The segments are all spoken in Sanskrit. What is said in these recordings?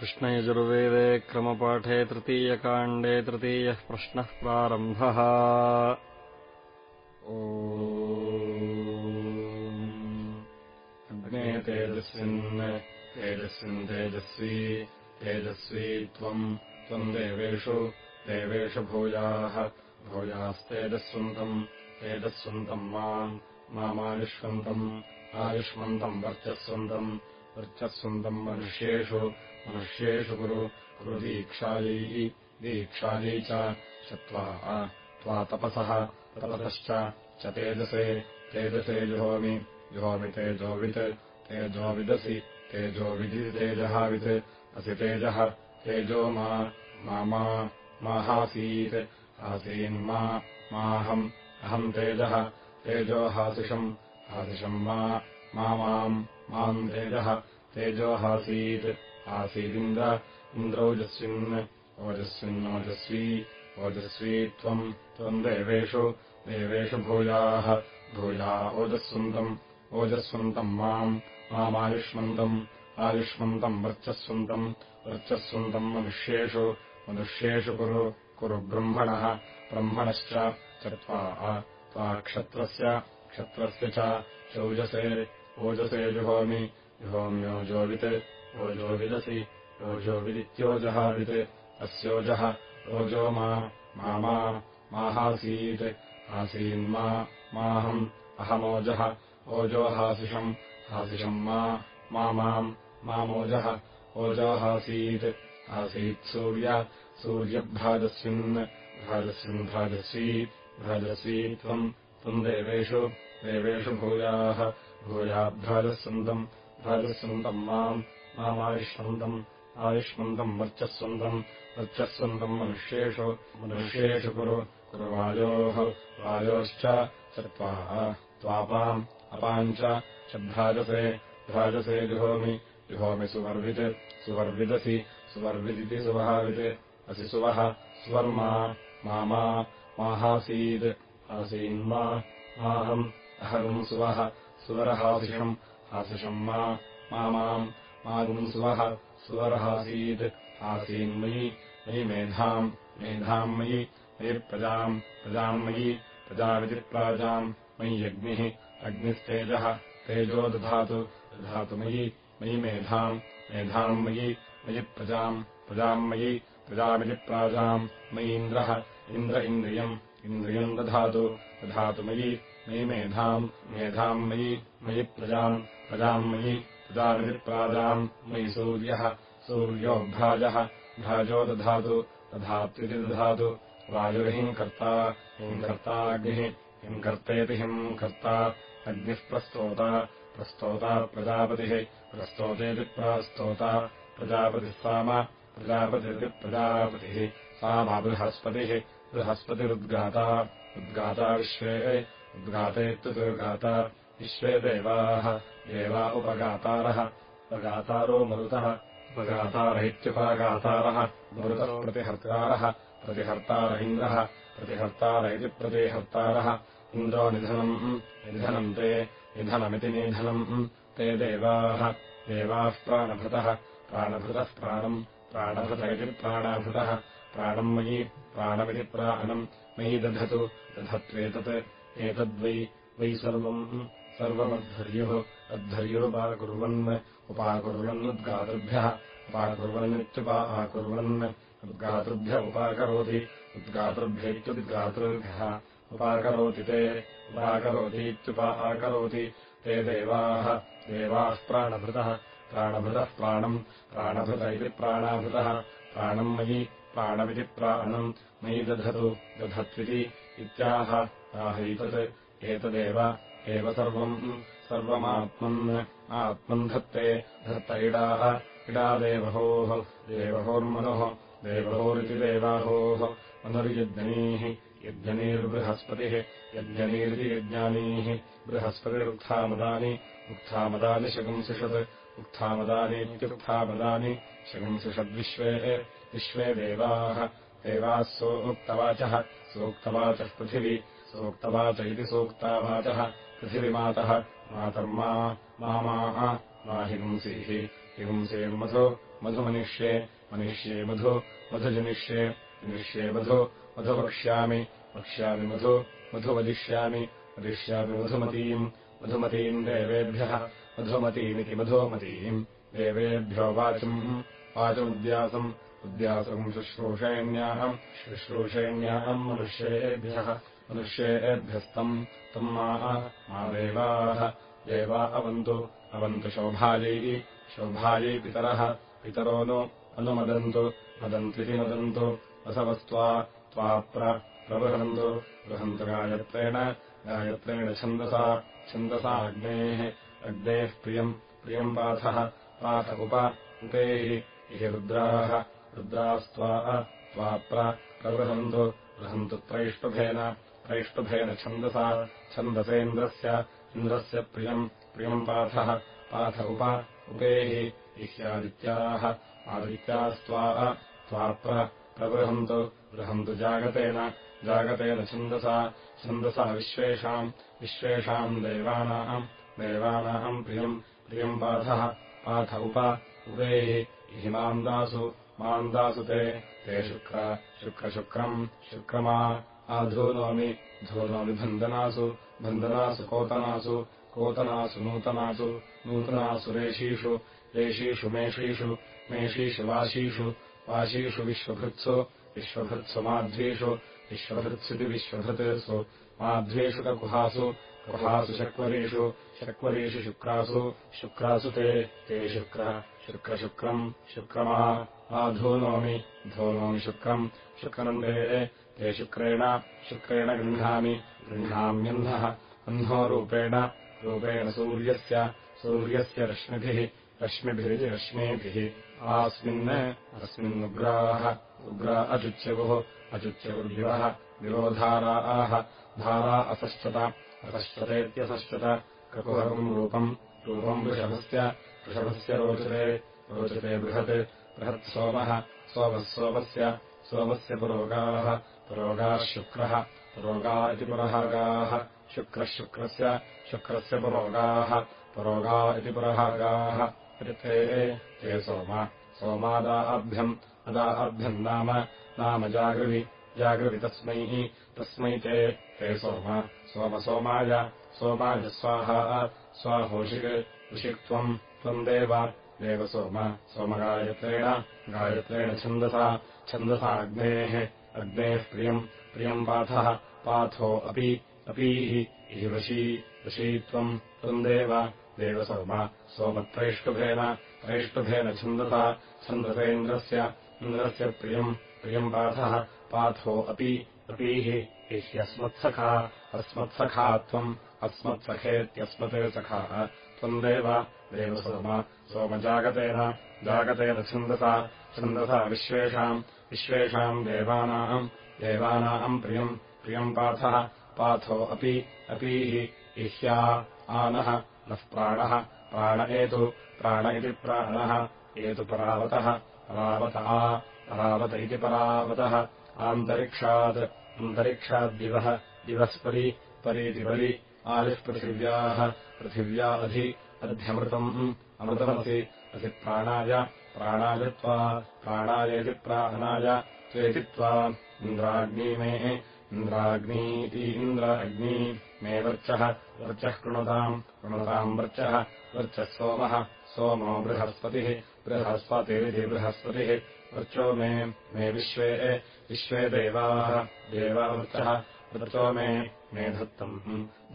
कृष्णयजुर्वेदे क्रमपाठे तृतीयकाण्डे तृतीयः प्रश्नः प्रारम्भः। अग्ने तेजस्विन् तेजस्विन् तेजस्वी तेजस्वी त्वम् त्वम् देवेषु देवेषु भूयाः भूयास्तेजस्वन्तम् तेजस्वन्तम् माम् मामायुष्वन्तम् आयुष्मन्तम् वर्चस्वन्तम् वर्चस्वन्तम् मनुष्येषु मनुष्येषु कुरु कुरु दीक्षायै दीक्षायै च चत्वा त्वा तपसः तपतश्च च तेजसे तेजसे जुहोमि जुहोमि तेजोवित् तेजोविदसि तेजोविदि तेजहावित् असि तेजः तेजो मा मा माहासीत् आसीन्मा माहम् अहम् तेजः तेजोहासिषम् हासिषम् मा माम् माम् तेजः तेजोहासीत् आसीदिन्द्र इन्द्रौजस्विन् ओजस्विन्नोजस्वी ओजस्वी त्वम् त्वम् देवेषु देवेषु भूयाः भूया ओजस्वन्तम् ओजस्वन्तम् माम् मामायुष्मन्तम् आयुष्मन्तम् वर्चस्वन्तम् वर्चस्वन्तम् मनुष्येषु मनुष्येषु कुरु कुरु ब्रह्मणः ब्रह्मणश्च चत्वा त्वा क्षत्रस्य क्षत्रस्य च चौजसे ओजसे जुहोमि जुहोम्योजोवित् ओजोविदसि ओजोविदित्योजहावित् अस्योजः ओजो मा माहासीत् आसीन्मा माहम् अहमोजः ओजोहासिषम् हासिषम् मा माम् मामोजः ओजोहासीत् आसीत्सूर्य सूर्यभ्राजस्विन् भ्राजस्विन् भ्राजस्वी भ्राजस्वी त्वम् त्वम् देवेषु देवेषु भूयाः भूयाभ्राजस्वन्तम् भ्राजस्वन्तम् माम् मामायुष्मन्तम् आयुष्मन्तम् वर्चस्वन्तम् वर्चस्वन्तम् मनुष्येषु मनुष्येषु कुरु कुरु वायोः वायोश्च चत्वा त्वापाम् अपाम् च भ्राजसे भ्राजसे जुहोमि जुहोमि सुवर्वित् सुवर्विदसि सुवर्विदिति सुवहावित् असि सुवः सुवर्मा माहासीत् आसीन्मा माहम् अहगुम् सुवः सुवरहासिषम् हासिषम् मा माम् मागुम् सुवः सुवरहासीत्। आसीन्मयि मयि मेधाम् मेधाम् मयि मयि प्रजाम् प्रजाम् मयि प्रजावितिप्राजाम् मयि अग्निः अग्निस्तेजः तेजो दधातु दधातु मयि मयि मेधाम् मेधाम् मयि मयि प्रजाम् प्रजाम् मयि प्रजावितिप्राजाम् मयीन्द्रः इन्द्र इन्द्रियम् इन्द्रियम् दधातु दधातु मयि मयि मेधाम् मेधाम् मयि मयि प्रजाम् प्रजाम् मयि प्रजाविधिप्राजाम् मयि सूर्यः सूर्योऽभ्राजः भ्राजो दधातु दधात्विति दधातु वायुर्हिम् कर्ता हिम् कर्ताग्निः हिम् कर्तेति हिम् कर्ता अग्निः प्रस्तोता प्रस्तोता प्रजापतिः प्रस्तोतेति प्रास्तोता प्रजापतिः साम प्रजापतिरिति प्रजापतिः सा मा बृहस्पतिः बृहस्पतिरुद्गाता उद्गाता विश्वे उद्घातेत्युद्गाता विश्वे देवाः। देवा उपगातारः उपगातारो मरुतः। उपगातार इत्युपगातारः मरुतः प्रतिहर्तारः। प्रतिहर्तार इन्द्रः प्रतिहर्तार इति प्रतिहर्तारः। इन्द्रो निधनम्। निधनम् ते। निधनमिति निधनम्। ते देवाः। देवाः प्राणभृतः। प्राणभृतः प्राणम्। प्राणभृत इति प्राणाभृतः। प्राणम् मयि प्राणमिति प्राणम्। मयि दधतु। दधत्वेतत् एतद्वै वै सर्वम् सर्वमद्धर्युः। अद्धर्युरुपाकुर्वन् उपाकुर्वन्नुद्गातृभ्यः उपाकुर्वन्नित्युपाकुर्वन् उद्गातृभ्य उपाकरोति उद्गातृभ्यैत्युद्गातृभ्यः उपाकरोति ते उपाकरोतीत्युपाकरोति ते देवाः देवाः प्राणभृतः। प्राणभृतः प्राणम् प्राणभृत इति प्राणाभृतः। प्राणम् मयि प्राणमिति प्राणम् मयि दधतु दधत्विति इत्याह आहैतत् एतदेव एव सर्वम् सर्वमात्मन् आत्मन् धत्ते धत्त इडाः इडा देवहोः देवहोर्मनुः देवहोरिति देवाहोः मनुर्यज्ञनीः यज्ञनीर्बृहस्पतिः यज्ञनीरिति यज्ञानीः बृहस्पतिरुत्थामदानि उत्थामदानि शगंसिषत् उत्थामदानीत्युत्थामदानि शगंसिषद्विश्वे विश्वे देवाः देवाः सोक्तवाचः सोक्तवाचः पृथिवी सोक्तवाच इति सूक्तावाचः पृथिविमातः मातर्मा मामाः मा हिंसीः हिंसीर्मधु मधुमनिष्ये मनिष्ये मधु मधुजनिष्ये जनिष्ये मधु मधु वक्ष्यामि मधु मधु वदिष्यामि मधुमतीम् मधुमतीम् देवेभ्यः मधुमतीमिति मधुमतीम् देवेभ्यो वाचम् वाचमुद्यासम् उद्यासम् शुश्रूषेण्याहम् शुश्रूषेण्याहम् मनुष्येभ्यः मनुष्येभ्यस्तम् तम् मा देवाः। देवा अवन्तु अवन्तु शोभायै शोभायै पितरः। पितरो नु अनुमदन्तु मदन्त्विति मदन्तु। असवस्त्वा त्वाप्रबृहन्तु बृहन्तु गायत्रेण गायत्रेण छन्दसा छन्दसा अग्नेः। अग्नेः प्रियम् प्रियम् पाथः। पाथ उप उपेः इह रुद्राः। रुद्रास्त्वा त्वाप्रबृहन्तु बृहन्तु त्रैष्टुभेन त्रैष्टुभेन छन्दसा छन्दसेन्द्रस्य इन्द्रस्य प्रियम् प्रियम् पाथः पाथ उप उपेः इह्यादित्याः आदित्यास्त्वा त्वाप्र प्रबृहन्तु बृहन्तु जागतेन जागतेन छन्दसा छन्दसा विश्वेषाम् विश्वेषाम् देवानाम् देवानाम् प्रियम् प्रियम् पाथः पाथ उप उपेः इहि मान्दासु मान्दासु ते ते शुक्र शुक्रशुक्रम् शुक्रमा आधूनोमि धूनोमि बन्दनासु बन्दनासु कोतनासु कोतनासु नूतनासु नूतनासु रेषीषु रेषीषु मेषीषु मेषीषु वाशीषु वाशीषु विश्वभृत्सु विश्वभृत्सु माध्वीषु विश्वभृत्सिति विश्वभृत्सु माध्वीषु ककुहासु कुहासु शक्वरीषु शक्वरीषु शुक्रासु शुक्रासु ते ते शुक्रः शुक्रशुक्रम् शुक्रमा आधूनोमि धूनोमि शुक्रम् शुक्रम् ते शुक्रेण शुक्रेण गृह्णामि। गृह्णाम्यह्नः अह्नो रूपेण सूर्यस्य सूर्यस्य रश्मिभिः रश्मिभिरिति रश्मिभिः। आस्मिन् अस्मिन्नुग्राः उग्रा अचुच्यगुः अचुच्यगुर्दिवः दिवोधाराः धारा असश्चत असश्चतेत्यसश्चत ककुहकम् रूपम् रूपम् वृषभस्य वृषभस्य रोचते रोचते बृहत् बृहत्सोमः सोमः सोमस्य सोमस्य पुरोगाः पुरोगाः शुक्रः पुरोगा इति पुरहागाः शुक्रः शुक्रस्य शुक्रस्य पुरोगाः पुरोगा इति पुरहागाः ऋते ते सोम। सोमादाभ्यम् अदाभ्यम् नाम नाम जागृवि जागृवि तस्मै तस्मै ते ते सोम। सोमसोमाय सोमाय स्वाहा स्वाहोषिक् ऋषिक्त्वम् त्वम् देव देव सोम। सोमगायत्रेण गायत्रेण छन्दसा छन्दसा अग्नेः अग्नेः प्रियम् प्रियम् पाथः पाथो अपि अपीः इहि वशी त्वम् त्वम् देव देव सोम सोमत्रैष्टुभेन त्रैष्टुभेन छन्दसा छन्दसेन्द्रस्य इन्द्रस्य प्रियम् प्रियम् पाथः पाथो अपि अपीः इह्यस्मत्सखा अस्मत्सखा त्वम् अस्मत्सखेत्यस्मत् सखाः त्वम् देव देव सोम सोमजागतेन जागतेन छन्दसा छन्दसा विश्वेषाम् विश्वेषाम् देवानाम् देवानाम् प्रियम् प्रियम् पाथः पाथो अपि अपीः इह्या आनः नः प्राणः प्राण एतु प्राण इति प्राणः एतु परावतः आ परावत इति परावतः आन्तरिक्षात् अन्तरिक्षाद्दिवः दिवःपरि परीति बलि आदिःपृथिव्याः पृथिव्या अधि अध्यमृतम् अमृतमसि असि प्राणाय प्राणाय त्वा प्राणायेति प्राणाय त्वेति त्वा इन्द्राग्नी मे इन्द्राग्नीति इन्द्र अग्नी मे वर्चः वर्चः कृणुताम् कृणुताम् वर्चः वर्चः सोमः सोमो बृहस्पतिः बृहस्पतिरिति बृहस्पतिः वर्चो मे मे विश्वे विश्वे देवाः देवावर्चः वर्चो मे मे धत्तम्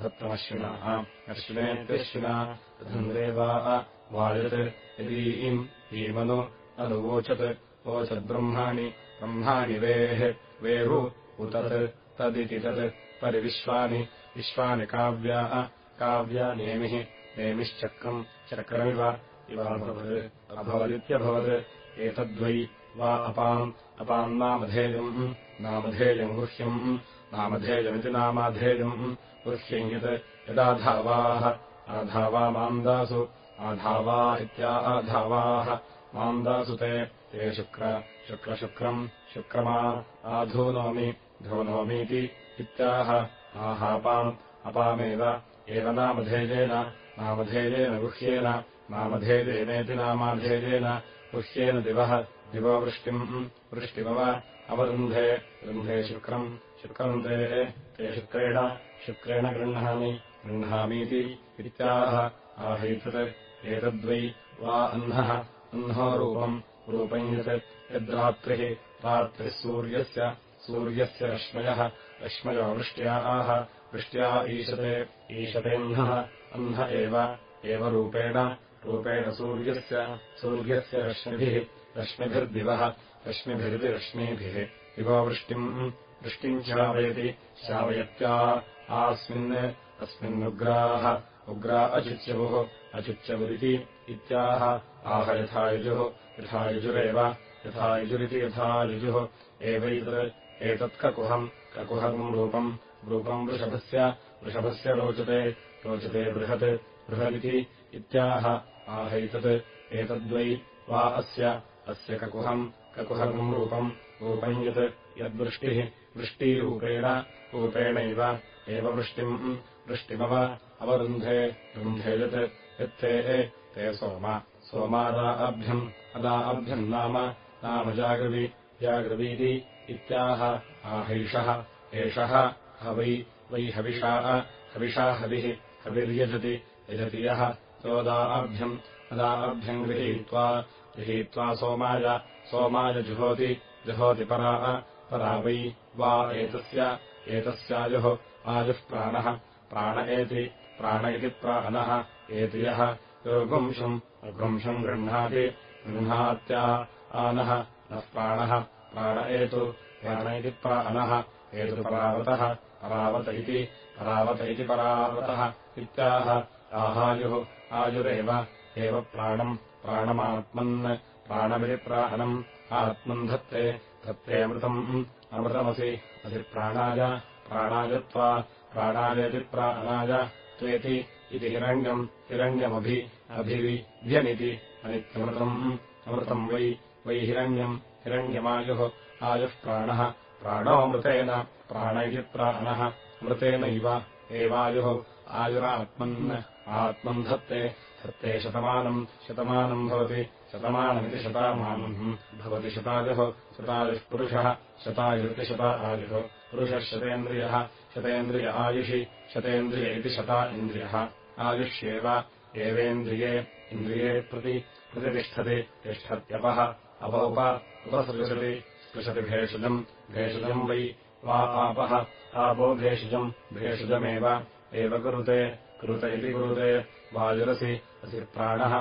धत्तमश्विनाः अश्विनेत्यश्विना देवाः वायत् यदीम् ईमनु अनुवोचत् वोचद्ब्रह्माणि ब्रह्माणि वेः वेरु उतत् तदिति तत् परिविश्वानि विश्वानि काव्याः काव्यानेमिः नेमिश्चक्रम् चक्रमिव इवाभवत् अभवदित्यभवत् एतद्वै वा अपाम् अपाम् नामधेयम् नामधेयम् गुह्यम् नामधेयमिति नामाधेयम् गुह्यम् यत् यदाधावाः आधावा मान्दासु आधावा इत्या आधावाः मान्दासु ते ते शुक्र शुक्रशुक्रम् शुक्रमा आधूनोमि धूनोमीति इत्याह। आहापाम् अपामेव एव नामधेयेन नामधेयेन गुह्येन नामधेयेनेति नामाधेयेन गुह्येन दिवः दिवो वृष्टिम् वृष्टिमव अवरुन्धे रुन्धे शुक्रम् शुक्रम् ते शुक्रेण शुक्रेण गृह्णामि गृह्णामीति इत्याह। आहैतत् एतद्वै वा अह्नः अह्नो रूपम् रूपम् यत् यद्रात्रिः रात्रिः सूर्यस्य सूर्यस्य रश्मयः रश्मयो वृष्ट्याः वृष्ट्या ईशते ईशतेऽह्नः अह्न एव रूपेण रूपेण सूर्यस्य सूर्यस्य रश्मिभिः रश्मिभिर्दिवः रश्मिभिरिति रश्मिभिः दिवो वृष्टिम् वृष्टिम् श्रावयति श्रावयत्या आस्मिन् अस्मिन्नुग्राः उग्रा अचिच्यवुः अचिच्यवुरिति इत्याह। आह यथायुजुः यथायुजुरेव यथायुजुरिति यथायुजुः। एवैतत् एतत्ककुहम् ककुहम् रूपम् रूपम् वृषभस्य वृषभस्य रोचते रोचते बृहत् बृहदिति इत्याह। आहैतत् एतद्वै वा अस्य अस्य ककुहम् ककुहम् रूपम् रूपम् यत् यद्वृष्टिः वृष्टिरूपेण रूपेणैव एव वृष्टिम् वृष्टिमव अवरुन्धे रुन्धे यत् यत्ते ते सोम। सोमादाभ्यम् अदाभ्यम् नाम नाम जागृवि जागृवीति इत्याह आहैषः एषः ह वै हविषाः हविषा हविः हविर्यजति यजति यः। सोदाभ्यम् अदाभ्यम् गृहीत्वा गृहीत्वा सोमाय सोमाय जुहोति जुहोति पराः परा वै वा एतस्य एतस्यायुः आयुः प्राणः प्राण एति प्राण इति प्राणः एति यः। रघुंशम् रघुंशम् गृह्णाति गृह्णात्या आनः नः प्राणः प्राण एतु प्राण इति प्राणः एतु परावतः परावत इति परावत इति परावतः इत्याह। आहायुः आयुरेव एव प्राणम् प्राणमात्मन् प्राणमिति प्राणम् आत्मन् धत्ते धत्तेऽमृतम् अमृतमसि असि प्राणाय प्राणायत्वा प्राणायति प्राणाय त्वेति इति हिरण्यम् हिरण्यमभि अभिविभ्यनिति अनित्यमृतम्। अमृतम् वै वै हिरण्यम् हिरण्यमायुः आयुः प्राणः प्राणोऽमृतेन प्राण इति प्राणः अमृतेनैव एवायुः आयुरात्मन् आत्मन् धत्ते धत्ते शतमानम् शतमानम् भवति शतमानमिति शतामानम् भवति शतायुः शतायुः पुरुषः शतायुरिति शता आयुः पुरुषः शतेन्द्रियः शतेन्द्रिय आयुषि शतेन्द्रिय इति शता इन्द्रियः। आयुष्येव एवेन्द्रिये इन्द्रिये प्रति प्रतिष्ठति तिष्ठत्यपः अपौप उपसृशति स्पृशति भेषजम् भेषजम् वै वा आपः आपो भेषजम् भेषजमेव। एव कुरुते कुरुत इति कुरुते। वायुरसि असि प्राणः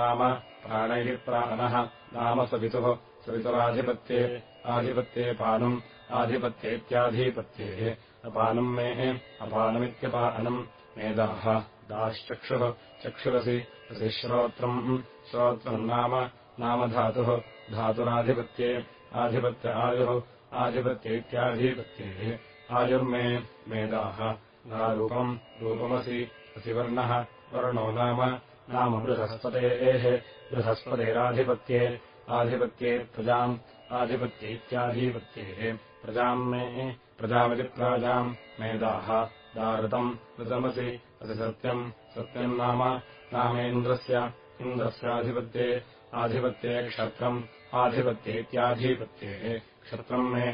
नाम प्राण इति प्राणः नाम सवितुः सवितुराधिपत्ये आधिपत्ये पानम् आधिपत्येत्याधिपत्ये अपानम् मे अपानमित्यपानम्। मेदाः दाश्चक्षुः चक्षुरसि असि श्रोत्रम्। नाम नाम धातुः धातुराधिपत्ये आधिपत्य आयुः आधिपत्येत्याधिपत्ये आयुर्मे मेदाः नारूपम् रूपमसि असि वर्णः नाम नाम बृहस्पतेः बृहस्पतेराधिपत्ये आधिपत्ये प्रजाम् आधिपत्येत्याधिपत्ये प्रजाम् मे प्रजामिति प्राजाम् मेदाः दारतम् ऋतमसि असि सत्यम्। सत्यम् नाम नामेन्द्रस्य इन्द्रस्याधिपत्ये आधिपत्ये क्षत्रम् आधिपत्येत्याधिपत्ये क्षत्रम् मे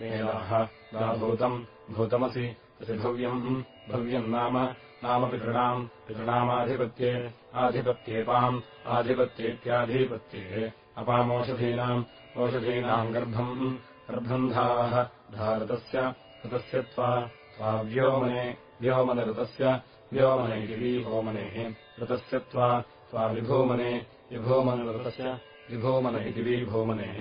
मेदाः दाभूतम् भूतमसि असि भव्यम्। नाम नाम पितृणाम् पितृणामाधिपत्ये आधिपत्येपाम् आधिपत्येत्याधिपत्ये अपामोषधीनाम् ओषधीनाम् गर्भम् गर्भन्धाः धारतस्य ऋतस्य त्वा त्वाव्योमने व्योमनऋतस्य व्योमने इति विभोमनेः ऋतस्य त्वा त्वाविभूमने विभूमनऋतस्य विभूमन इति विभूमनेः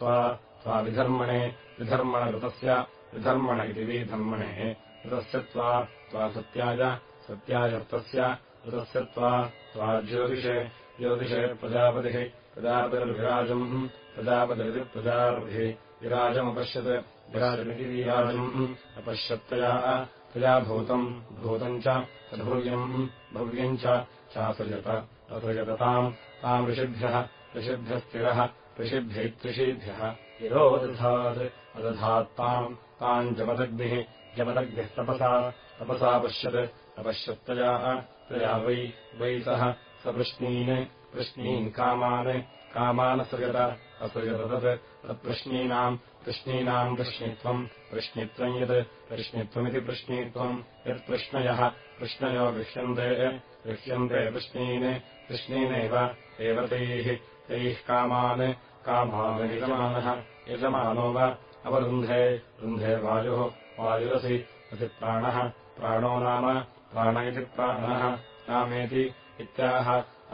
त्वा त्वाविधर्मणे विधर्मणऋतस्य विधर्मण इति विधर्मणेः ऋतस्य त्वा त्वा त्वा त्वाज्योतिषे ज्योतिषे प्रजापतिः प्रजापतिर्विराजम् प्रजापतिरिति प्रजापतिः विराजमपश्यत् विराजमिति विराजम् अपश्यत्तया तया भूतम् भूतम् च तद्भव्यम् भव्यम् चासृजत असृजतताम् ताम् ऋषिभ्यः ऋषिभ्यस्थिरः ऋषिभ्यैत्रिषिभ्यः इरोदधात् अदधात्ताम् ताम् जमदग्निः जमदग्निः तपसा पश्यत् अपश्यत्तया तया वै वै सः स वृष्णीन् वृष्णीन् कामान् कामानसृजत असृजत तत् तत्प्रश्नीनाम् कृष्णीनाम् वृष्णित्वम् वृष्णित्वम् यत् वृष्णित्वमिति वृष्णीत्वम् यत्पृष्णयः कृष्णयो गृह्यन्ते गृह्यन्ते वृष्णीन् कृष्णीनेव एव तैः कामान् कामान् यजमानः यजमानो वा अवरुन्धे रुन्धे वायुः वायुरसि असि प्राणः नाम प्राण इति प्राणः नामेति इत्याह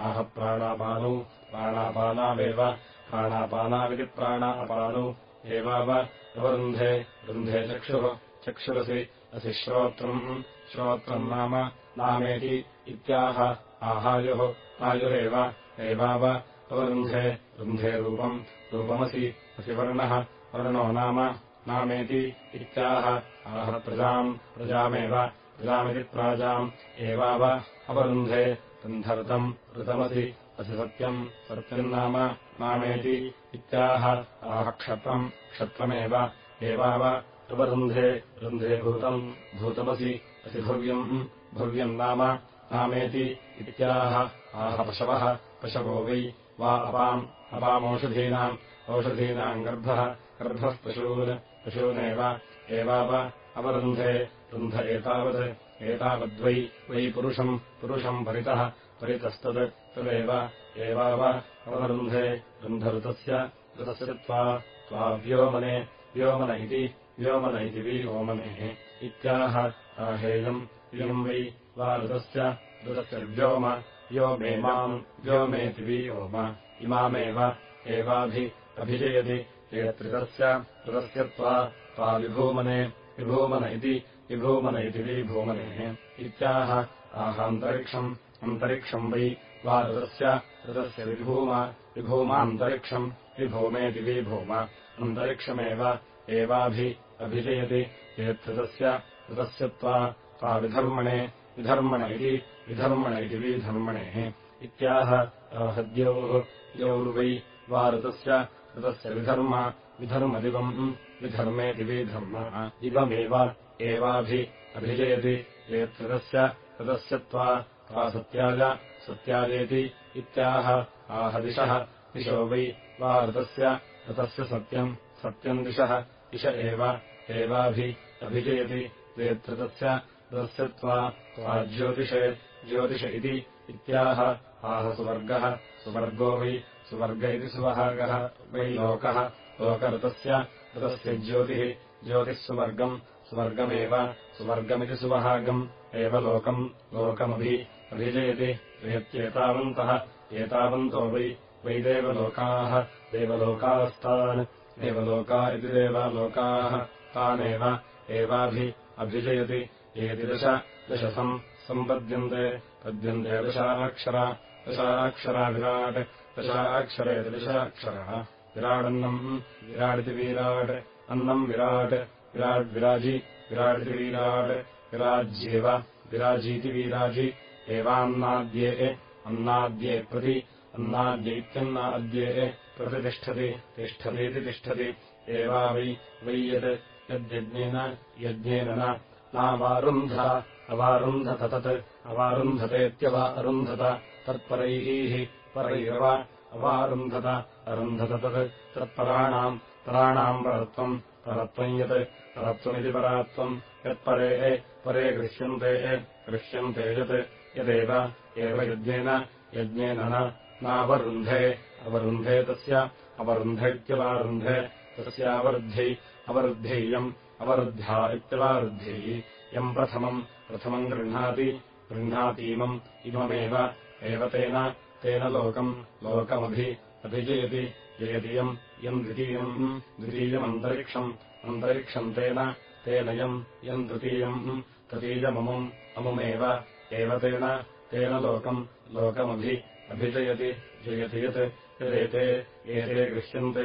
आह प्राणापानौ प्राणापानावेव प्राणापानाविति प्राणापानौ एवाव अवरुन्धे रुन्धे चक्षुः चक्षुरसि असि श्रोत्रम् श्रोत्रम् नाम नामेति इत्याह आहायुः आयुरेव एवाव अवरुन्धे रुन्धे रूपम् रूपमसि असि वर्णः वर्णो नाम नामेति इत्याह आह प्रजाम् प्रजामेव प्रजामिति प्राजाम् एवाव अवरुन्धे रुन्धऋतम् ऋतमसि असि सत्यम् सत्यम् नाम नामेति इत्याह आह क्षत्रम् क्षत्रमेव एवाव अवरुन्धे रुन्धे भूतम् भूतमसि असि भव्यम् नाम नामेति इत्याह आह पशवः पशवो वै वा अपाम् अपामौषधीनाम् औषधीनाम् गर्भः गर्भः पशून् पशूनेव एवाव अवरुन्धे रुन्ध एतावत् एतावद्वै वै पुरुषम् पुरुषम् परितः परितस्तत् तदेव एवाव अवरुन्धे रुन्धऋतस्य ऋतस्य त्वा त्वाव्योमने व्योमन इति व्योमन इति विव्योमनेः इत्याह आहेयम् इयम् वै वा ऋतस्य ऋतस्य व्योम व्योमेमाम् व्योमेति विव्योम इमामेव एवाभि अभिजयति एतृतस्य ऋतस्य त्वा त्वा विभूमने विभूमन इति विभूमन इति विभूमनेः इत्याह आहान्तरिक्षम् अन्तरिक्षम् वै वा ऋतस्य ऋतस्य विभूम विभूमान्तरिक्षम् विभूमेति विभूम। अन्तरिक्षमेव एवाभि अभिजयति। एतृतस्य ऋतस्य त्वा विधर्मणे विधर्मण इति विधर्मण इति विधर्मणेः इत्याह आहद्यौः द्यौर्वै वा ऋतस्य विधर्म विधर्मदिवम् विधर्म। इवमेव एवाभि अभिजयति। एतृतस्य ऋतस्य त्वा त्वा सत्याज सत्याजेति इत्याह आहदिशः दिशो वै वा ऋतस्य ऋतस्य सत्यम् सत्यम् दिशः दिश एव एवाभि अभिजयति वेत्तृतस्य ऋतस्य त्वा त्वा ज्योतिषे ज्योतिष इति इत्याह आह सुवर्गः सुवर्गो वै सुवर्ग इति सुवहागः वै लोकः लोकऋतस्य ऋतस्य ज्योतिः ज्योतिः सुवर्गम् सुवर्गमेव सुवर्गमिति सुवहागम् एव लोकम् लोकमभि अभिजयति वेत्येतावन्तः एतावन्तो वै वै देवलोकाः देवलोकास्तान् देवलोका इति देवालोकाः तानेव एवाभि अभिजयति एति दश दशसम् सम्पद्यन्ते पद्यन्ते दशाक्षरा दशाक्षरा विराट् दशाक्षरेति दशाक्षरः। विराडन्नम् विराडिति वीराट् अन्नम् विराट् विराड्विराजि विराडिति वीराट् विराज्येव विराजीति वीराजि एवान्नाद्ये अन्नाद्ये प्रति अन्नाद्यैत्यन्नाद्ये प्रतितिष्ठति तिष्ठतीति तिष्ठति। एवा वै वै यत् यद्यज्ञेन यज्ञेन नावारुन्ध अवारुन्धत तत्। अवारुन्धतेत्यवा अरुन्धत तत्परैः परैरव अवारुन्धत अरुन्धत तत्। तत्पराणाम् पराणाम् परत्वम् परत्वम् यत् परत्वमिति परात्वम्। यत्परे परे गृह्यन्ते गृह्यन्ते यत् यदेव एव यज्ञेन यज्ञेन नावरुन्धे अवरुन्धे तस्य अवरुन्धेत्यवारुन्धे तस्यावरुद्ध्यै अवरुद्ध्यैयम् अवरुद्ध्या इत्यवारुद्ध्यैः यम् प्रथमम् प्रथमम् गृह्णाति गृह्णातीमम् इममेव एव तेन तेन लोकम् लोकमभि अभिजयति जयतियम् यम् द्वितीयम् द्वितीयमन्तरिक्षम् अन्तरिक्षम् तेन तेन यम् यम् तृतीयम् तृतीयममुम् अमुमेव एव तेन तेन लोकम् लोकमभि अभिजयति जयति यत् यदेते एते गृह्यन्ते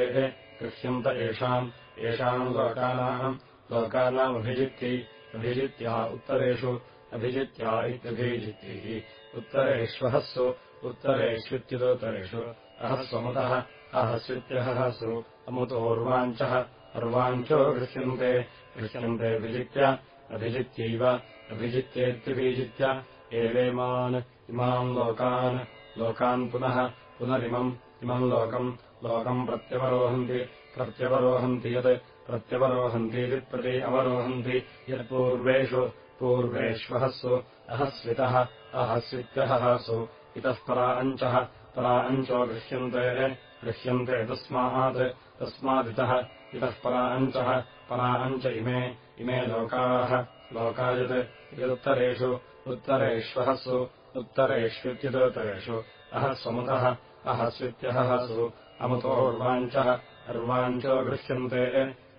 गृह्यन्त येषाम् येषाम् लोकानाम् लोकानामभिजित्यै अभिजित्या उत्तरेषु अभिजित्या इत्यभिजित्यैः उत्तरेष्वहस्सु उत्तरेष्वित्युदोत्तरेषु अहस्वमुतः अहस्वित्यहसु अमुतोर्वाञ्चः अर्वाञ्चो गृह्यन्ते गृह्यन्ते अभिजित्य अभिजित्यैव अभिजित्येत्यभिजित्य एवेमान् इमाम् लोकान्। लोकान् पुनः पुनरिमम् इमम् लोकम्। लोकम् प्रत्यवरोहन्ति प्रत्यवरोहन्ति यत् प्रत्यवरोहन्तीति प्रति अवरोहन्ति यत्पूर्वेषु पूर्वेष्वहस्सु अहस्वितः अहस्वित्यहसु इतः परा अञ्चः परा अञ्चो गृह्यन्ते गृह्यन्ते तस्मात् तस्मादितः। इतः परा अञ्चः परा अञ्च इमे इमे लोकाः लोकायत् यदुत्तरेषु उत्तरेष्वहसु उत्तरेष्वित्युदुत्तरेषु अहस्वमुतः अहस्वित्यहसु अमुतोर्वाञ्चः अर्वाञ्चो गृह्यन्ते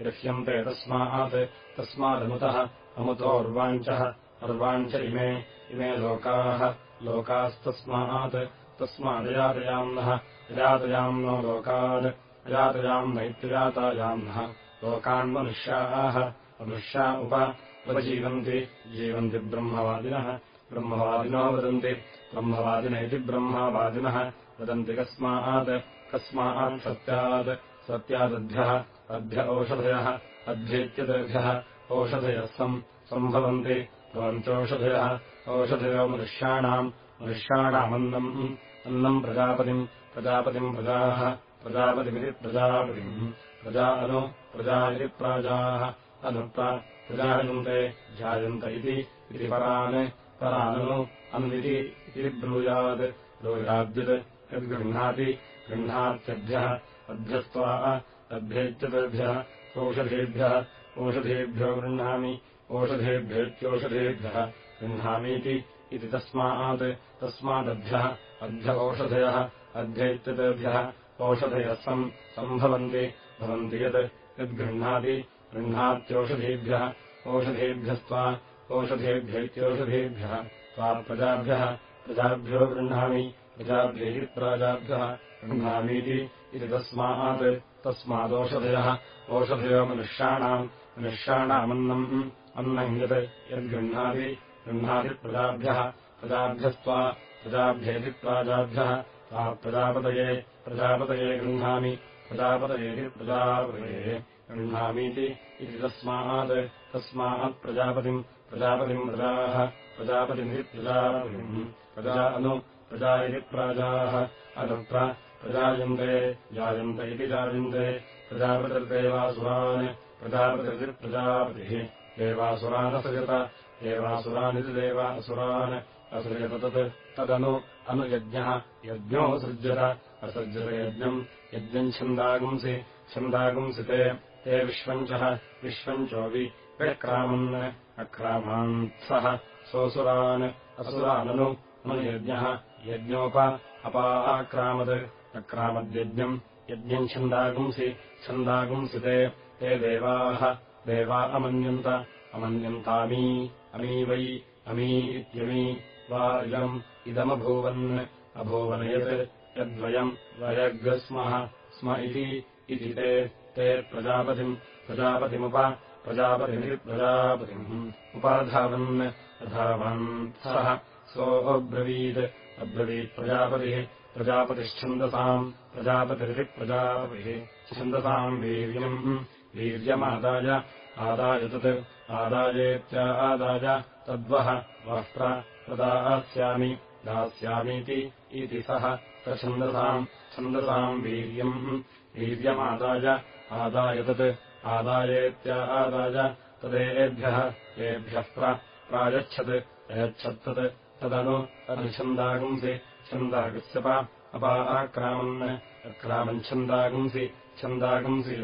गृह्यन्ते तस्मात् तस्मादमुतः अमुतोर्वाञ्चः अर्वाञ्च इमे इमे लोकाः लोकास्तस्मात् तस्मादयातयाम्नः यजातयाम्नो लोकान् अजातयाम्न इत्यजातायाम्नः लोकान्मनुष्याः उप उपजीवन्ति जीवन्ति ब्रह्मवादिनः। ब्रह्मवादिनो वदन्ति ब्रह्मवादिन इति ब्रह्मवादिनः। वदन्ति कस्मात् कस्मात् सत्यात्। सत्यादभ्यः अभ्य ओषधयः अभ्येत्यतेभ्यः ओषधयः सम् सम्भवन्ति भवन्त्यौषधयः ओषधयो मनुष्याणाम्। मनुष्याणामन्नम् अन्नम् प्रजापतिम्। प्रजापतिम् प्रजाः। प्रजापतिमिति प्रजापतिम्। प्रजा अनु प्रजा इति प्राजाः अनुप्रा प्रजायन्ते जायन्त इति परान् पराननु अन्विति इति ब्रूयात् ब्रूयाद्यत् यद्गृह्णाति गृह्णात्यभ्यः अभ्यस्त्वा अभ्येत्यतेभ्यः ओषधेभ्यः ओषधेभ्यो गृह्णामि ओषधेभ्येत्योषधेभ्यः गृह्णामीति इति तस्मात् तस्मादभ्यः अभ्य ओषधयः अभ्येत्यतेभ्यः ओषधयः सम् सम्भवन्ति भवन्ति यत् यद्गृह्णाति गृह्णात्यौषधेभ्यः ओषधेभ्यस्त्वा ओषधेभ्यैत्योषधेभ्यः त्वा प्रजाभ्यः प्रजाभ्यो गृह्णामि प्रजाभ्यैः प्राजाभ्यः गृह्णामीति इति तस्मात् तस्मादोषधयः ओषधयो मनुष्याणाम् मनुष्याणामन्नम् अन्नम् यत् यद्गृह्णाति गृह्णाति प्रजाभ्यः प्रजाभ्यस्त्वा प्रजाभ्येति प्राजाभ्यः ता प्रजापतये प्रजापतये गृह्णामि प्रजापतये गृह्णामीति इति तस्मात् तस्मात् प्रजापतिम् प्रजापतिम् प्रजाः प्रजापतिमिति प्रजापतिम्। प्रजा अनु प्रजा इति प्राजाः अनुप्र प्रजायन्ते जायन्त इति जायन्ते। प्रजापतिर्देवासुरान् प्रजापतिर्प्रजापतिः देवासुरानसृजत देवासुरानिति देवासुरान् असृजत तत् तदनु अनुयज्ञः यज्ञोऽसृज्यत असृज्यत यज्ञम् छन्दागुंसि छन्दागुंसि ते ते विश्वञ्चः विश्वञ्चोऽपि व्यक्रामन् अक्रामान्सः सोऽसुरान् असुराननु अनुयज्ञः यज्ञोप अपाक्रामत् अक्रामद्यज्ञम् यज्ञम् छन्दागुंसि छन्दागुंसि ते देवाः देवा अमन्यन्त अमन्यन्तामी अमी वै अमी इत्यमी वा इदम् इदमभूवन् अभूवन् यत् यद्वयम् वयग्स्मः स्म इति ते ते प्रजापतिम् प्रजापतिमुप प्रजापतिमिति प्रजापतिम् उपाधावन् अधावन् सः सोऽब्रवीत्। अब्रवीत्प्रजापतिः प्रजापतिश्छन्दसाम् प्रजापतिरिति प्रजापतिः छन्दसाम् वीर्यम्। वीर्यमादाय आदाय तत् आदायेत्या आदाय तद्वः वः प्रदास्यामि दास्यामीति इति सः सछन्दसाम् छन्दसाम् वीर्यम्। वीर्यमादाय आदाय तत् आदायेत्या आदाय तदेभ्यः एभ्यः प्रायच्छत् अयच्छत्तत् तदनु अनुछन्दागुंसि छन्दागस्यप अपा आक्रामन् अक्रामन् छन्दागुंसि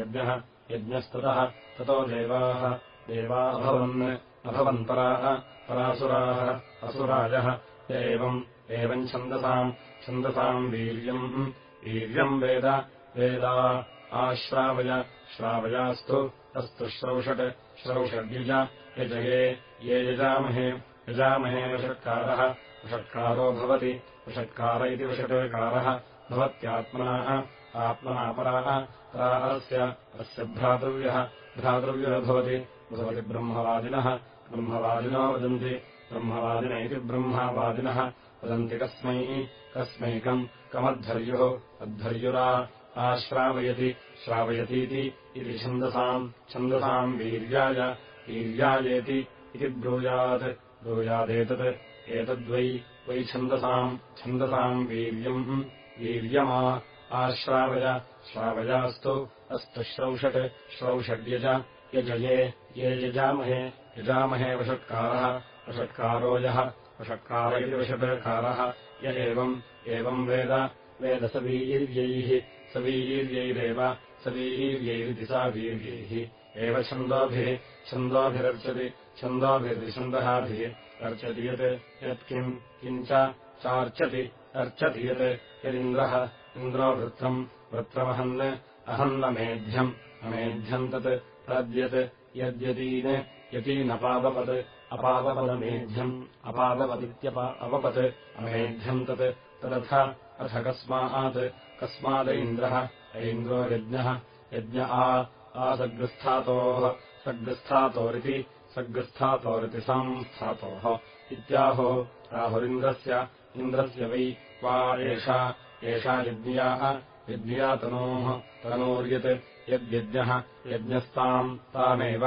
यज्ञः यज्ञस्ततः ततो देवाः देवा अभवन् अभवन्पराः परासुराः असुराजः एवम् एवम् छन्दसाम् छन्दसाम् वीर्यम् वीर्यम् वेद वेदा आश्रावय श्रावयास्तु अस्तु श्रौषट् श्रौषड्युज यजये ये यजामहे यजामहे वषट्कारः वषट्कारो भवति वषट्कार इति वषट्कारः भवत्यात्मनः आत्मना पराः परा अस्य अस्य भ्रातृव्यः भ्रातृव्यः भवति भवति ब्रह्मवादिनः ब्रह्मवादिनो वदन्ति ब्रह्मवादिन इति ब्रह्मवादिनः वदन्ति कस्मै कस्मैकम् कमद्धर्युः अद्धर्युरा आश्रावयति श्रावयतीति इति छन्दसाम् छन्दसाम् वीर्याय वीर्यायेति इति ब्रूयात् ब्रूयादेतत् एतद्वै वै छन्दसाम् छन्दसाम् वीर्यम् वीर्यमा आश्रावय श्रावयास्तु अस्तु श्रौषट् श्रौषड्यज यजये ये यजामहे यजामहे वषट्कारः वषट्कारो यः वषट्कार इति वषट्कारः य एवम् एवम् वेद वेदसवीर्यैः सवीर्यैरेव सवीर्यैरिति सा वीर्यैः। एव छन्दोभिः छन्दोभिरर्चति छन्दोभिर्दिछन्दहाभिः अर्चति यत् यत्किम् किञ्च चार्चति अर्चति यत् यदिन्द्रः इन्द्रो वृत्रम् वृत्रमहन् अहन्नमेध्यम् अमेध्यम् तत् तद्यत् यद्यतीन् यतीनपादपत् अपादपदमेध्यम् अपादपदित्यप अपपत् अमेध्यम् तत् तदथ अथ कस्मात् कस्माद इन्द्रः ऐन्द्रो यज्ञः यज्ञ आसग्रस्थातोः सग्रस्थातोरिति सग्रस्थातोरिति संस्थातोः। इत्याहो राहुरिन्द्रस्य इन्द्रस्य वै वा एषा एषा यज्ञियाः यज्ञियातनोः तनोर्यत् यद्यज्ञः यज्ञस्ताम् तामेव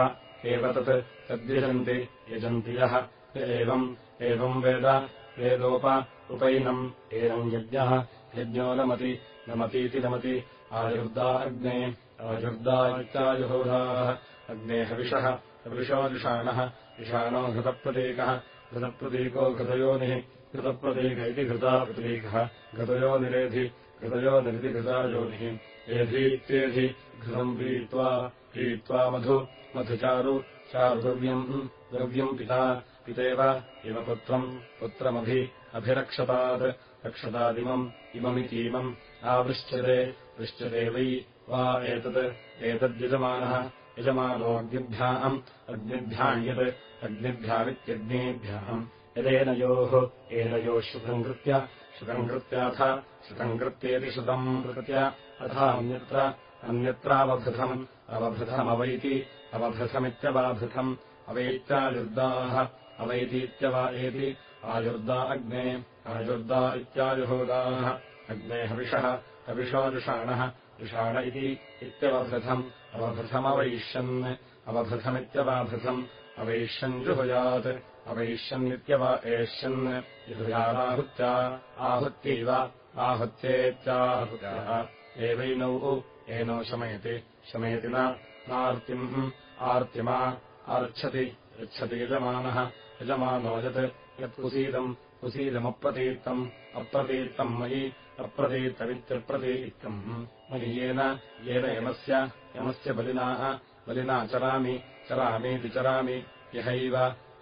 एव तत् तद्यजन्ति यजन्ति यः एवम् एवम् वेद वेदोप उपैनम् एनम् यज्ञः यज्ञो नमति नमतीति नमति। आयुर्दा अग्ने आयुर्दा इत्यायुहोधाः अग्ने हविषः हविषोजुषाणः विषाणो घृतप्रतीकः घृतप्रतीको घृतयोनिः घृतप्रतीक इति घृताप्रतीकः घृतयोनिरेधि घृतयोनिरिति घृतायोनिः एधीत्येधि घृतम् पीत्वा पीत्वा मधु मधुचारु चारुद्रव्यम् द्रव्यम् पिता पितेव इव पुत्रम् पुत्रमभि अभिरक्षतात् रक्षतादिमम् इममितीमम् आवृश्यते पृश्यते वै वा एतत् एतद्यजमानः यजमानोऽग्निभ्याम् अग्निभ्याम् यत् अग्निभ्यामित्यग्नेभ्याम्। यदेनयोः एनयोः श्रुतम् कृत्य श्रुतम् कृत्याथ श्रुतम् कृत्येति श्रुतम् कृत्य अथा अन्यत्र अन्यत्रावभृथम् अवभृथमवैति अवभृथमित्यवाभृथम् अवैत्यायुर्दाः अवैतीत्यव एति आयुर्दा अग्ने आयुर्दा इत्यायुहोदाः अग्ने हविषः हविषोजुषाणः जुषाण इति इत्यवभृथम् अवभृथमवैष्यन् अवभृथमित्यवाभृथम् अवैष्यन् जुहुयात्। अवैष्यन्नित्यव एष्यन्। जुहुयादाहुत्या आहृत्यैव। आहृत्येत्याहुत्याः। एवैनौ एनौ शमयति। शमयति नार्तिम्। आर्तिमा। आर्च्छति यच्छति यजमानः। यजमानो यत्। यत्कुसीदम् कुसीदमप्रतीर्थम् अप्रतीर्थम् मयि अप्रतीर्थमित्यप्रतीर्थम् मयि येन येन यमस्य यमस्य बलिनाः बलिना चरामि चरामीति चरामि यहैव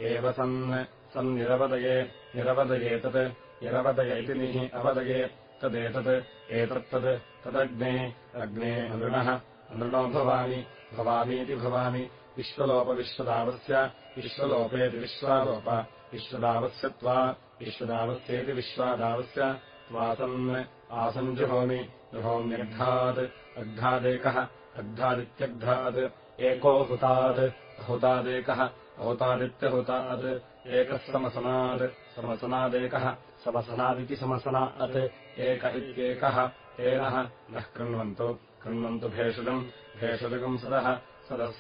एव सन् सन्निरवदये निरवदये तत् निरवदय इति निः अवदये तदेतत् एतत्तत् तदग्ने अग्ने अनृणः अनृणो भवामि भवामीति भवामि विश्वलोपविश्वदावस्य विश्वलोपेति विश्वालोप विश्वदावस्य त्वा विश्वदावस्येति विश्वादावस्य त्वासन् आसन् जुहोमि जुहोम्यग्धात् अग्धादेकः अग्धादित्यग्धात् एको हुतात् अहुतादेकः अहुतादित्यहुतात् एकः समसनात् समसनादेकः समसनादिति समसनात् एक इत्येकः तेनः नः कृण्वन्तु कृण्वन्तु भेषजम् भेषजकम् सदः सदः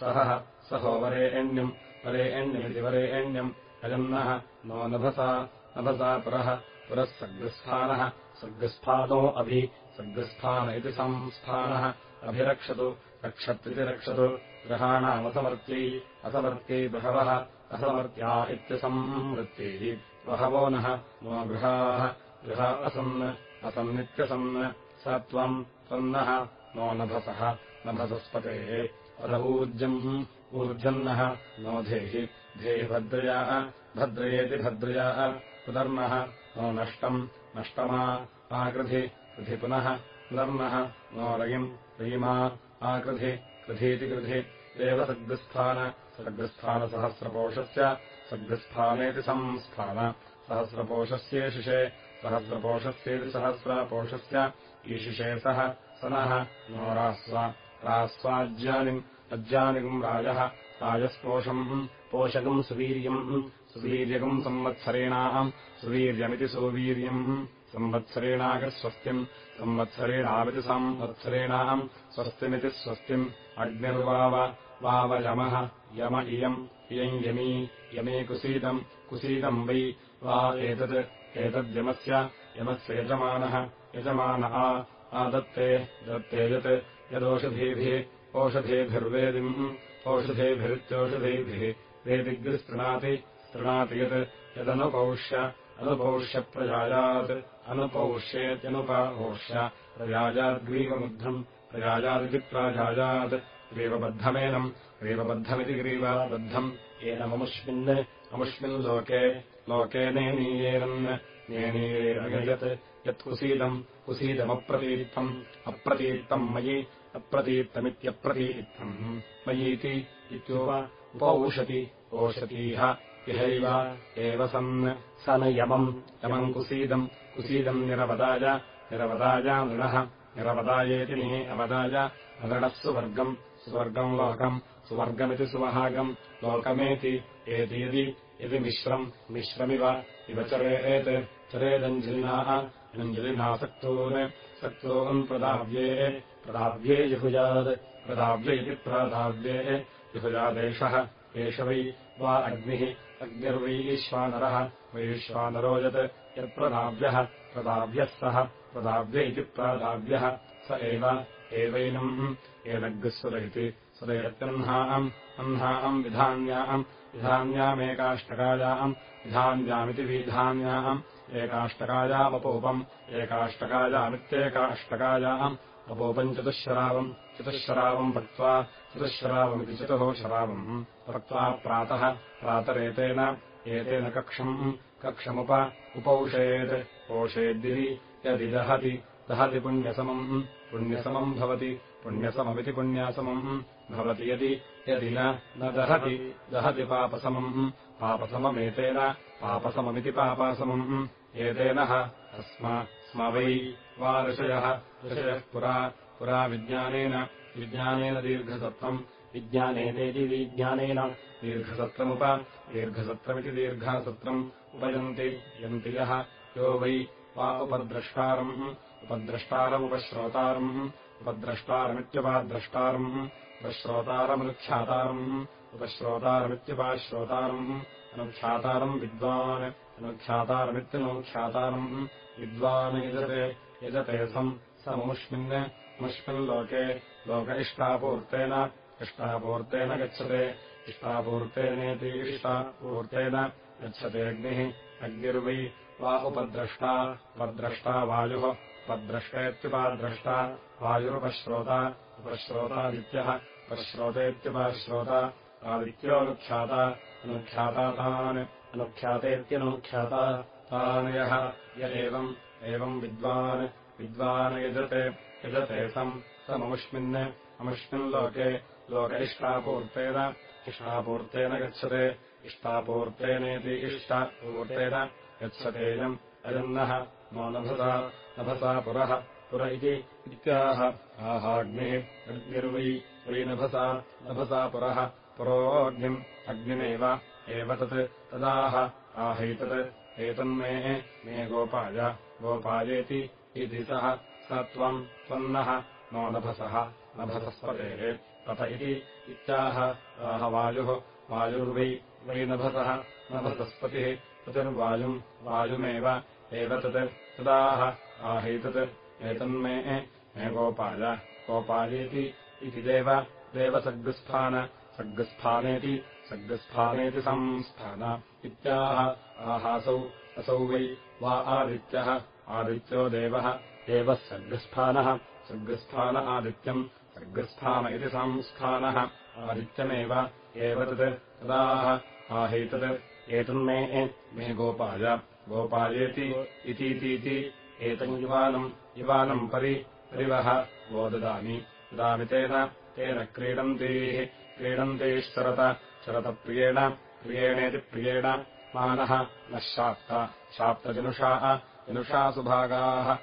सहः वरे एण्यम् वरे एण्यमिति वरे एण्यम् अजन्नः नो नभसा नभसा पुरः पुरः सर्गस्थानः सर्गस्थानो अभि सर्गस्थान इति संस्थानः। अभिरक्षतु रक्षत्रिति रक्षतु ग्रहाणामसमर्त्यै असमर्त्यै बहवः असमर्त्या इत्यसंवृत्त्यैः बहवो नः नो गृहाः गृहा असन् असन्नित्यसन् स त्वम् त्वन्नः नो नभसः नभसस्पतेः अदऊर्जम् ऊर्जन्नः नो धेहि धेहि भद्रयाः भद्रयेति भद्रयाः पुनर्नः नो नष्टम् नष्टमा आकृधि कृधि पुनः पुनर्नः नो रयिम् रयिमा आकृधि कृधीति कृधि एव सर्गस्थान सर्गस्थानसहस्रपोषस्य सर्गस्थानेति संस्थान सहस्रपोषस्येशिषे सहस्रपोषस्येति सहस्रपोषस्य ईशिषे सः नः नो रास्व रास्वाज्यानिम् अज्यानिकम् राजः राजस्पोषम् पोषकम् सुवीर्यम्। सुवीर्यकम् संवत्सरेणाम् सुवीर्यमिति सुवीर्यम्। संवत्सरेणागस्वस्तिम् संवत्सरेणामिति संवत्सरेणाम् स्वस्तिमिति स्वस्तिम्। अग्निर्वाव वावयमः। यम इयम्। इयम् यमी। यमे कुसीदम्। कुसीदम् वै। वा एतत्। एतद्यमस्य। यमस्य यजमानः। यजमान आदत्ते दत्ते यत्। यदोषधीभिः। ओषधीभिर्वेदिम्। ओषधीभिरित्योषधीभिः वेदिग्स्तृणाति स्तृणाति यत् यदनुपौष्य अनुपौष्यप्रजायात् अनुपौष्येत्यनुपौष्य प्रजायाद्ग्रीवमुग्धम् प्रजायादिति प्राजायात् ग्रीवबद्धमेनम् ग्रीवबद्धमिति ग्रीवाबद्धम् एनममुष्मिन् अमुष्मिन् लोके लोके नेनीयेरन् नेनीयेरयत् यत्कुसीदम् कुसीदमप्रतीर्थम् अप्रतीर्थम् मयि अप्रतीर्थमित्यप्रतीर्थम् मयीति इत्युप उपौषति ओषतीह इहैव एव सन् स न यमम् कुसीदम् कुसीदम् निरवदाय निरवदाय नृणः निरवदायेति नि अवदाय नृणः सुवर्गम् सुवर्गम् लोकम् सुवर्गमिति सुवहागम् लोकमेति एति यदि यदि मिश्रम् मिश्रमिव इव चरेत् चरेदञ्जिल्नाः अञ्जलिनासक्तोन् सक्तोन् प्रदाव्ये प्रदाव्ये जुहुजात् प्रदाव्य इति प्रादाव्ये जुहुजादेशः एष वै वा अग्निः। अग्निर्वैश्वानरः वैश्वानरो यत् यत्प्रदाव्यः। प्रदाव्यः सः। प्रदाव्य इति प्रादाव्यः। स एव। एवैनम्। एनग्सुर इति सुरयत्यह्नाम् अह्नाम् विधान्याम्। विधान्यामेकाष्टकायाम्। विधान्यामिति विधान्याम्। एकाष्टकायामपोपम्। एकाष्टकायामित्येकाष्टकायाम्। अपोपम् चतुःशरावम् चतुःशरावम् पक्त्वा चतुःशरावमिति चतुः शरावम् पक्त्वा प्रातः प्रातरेतेन एतेन कक्षम् कक्षमुप उपौषेत्। पोषेद्दिरि यदिदहति दहति पुण्यसमम्। पुण्यसमम् भवति पुण्यसममिति पुण्यासमम्। भवति यदि यदि न दहति दहति पापसमम्। पापसममेतेन पापसममिति पापासमम्। एतेनः अस्म स्म वै वा ऋषयः ऋषयः पुरा पुरा विज्ञानेन विज्ञानेन दीर्घसत्त्वम् विज्ञानेनेति विज्ञानेन दीर्घसत्रमुप दीर्घसत्रमिति दीर्घसत्रम् उपयन्ति यन्ति यः यो वै वा उपद्रष्टारम् उपद्रष्टारमुपश्रोतारम् उपद्रष्टारमित्युपाद्रष्टारम् उपश्रोतारमनुख्यातारम् उपश्रोतारमित्युपाश्रोतारम् अनुख्यातारम् विद्वान् अनुख्यातारमित्यनुख्यातारम् विद्वान् यजते यजते सम् सममुष्मिन् मुष्मिन्लोके लोक इष्टापूर्तेन इष्टापूर्तेन गच्छते इष्टापूर्तेनेति इष्टापूर्तेन गच्छते अग्निः अग्निर्वै वा उपद्रष्टा उपद्रष्टा वायुः उपद्रष्टेत्युपाद्रष्टा वायुरुपश्रोता उपश्रोतादित्यः उपश्रोतेत्युपश्रोता आदित्योऽनुख्याता अनुख्याता तान् अनुख्यातेत्यनुख्याता तान् यः य एवम् एवम् विद्वान् विद्वान् यजते यजते सम् सममुष्मिन् अमुष्मिन्लोके लोक इष्टापूर्तेन इष्टापूर्तेन गच्छते इष्टापूर्तेनेति इष्टापूर्तेन यत्सतेयम् अयन्नः नो नभसा नभसा पुरः पुर इति इत्याह। आहाग्निः अग्निर्वै वै नभसा पुरः पुरोऽग्निम् अग्निमेव एव तत् तदाह। आहैतत् एतन्मे मे गोपाय गोपायेति इति सः त्वम् त्वन्नः नो नभसः नभसस्पतेः। तथ इति इत्याह आह वायुः वायुर्वै वै नभसः नभसस्पतिः ततिर्वायुम् वायुमेव एव तत् तदाह आहैतत् एतन्मे मे गोपाय गोपायेति इति देव देवसर्गस्थान सर्गस्थानेति सर्गस्थानेति संस्थान। इत्याह आहासौ असौ वै वा आदित्यः आदित्यो देवः देवः सर्गस्थानः सर्गस्थान आदित्यम्। सर्गस्थान इति संस्थानः। आदित्यमेव। एव तत्। तदाह आहैतत् एतन्मे। मे गोपाय। गोपायेति। इतीतीति एतम् युवानम्। युवानम् परि। परिवह। वो ददामि तेन। तेन क्रीडन्तीः। क्रीडन्तीश्चरत। चरतप्रियेण। प्रियेणेति प्रियेण। मानः। नः शाप्त। शाप्तजनुषाः जनुषा सुभागाः।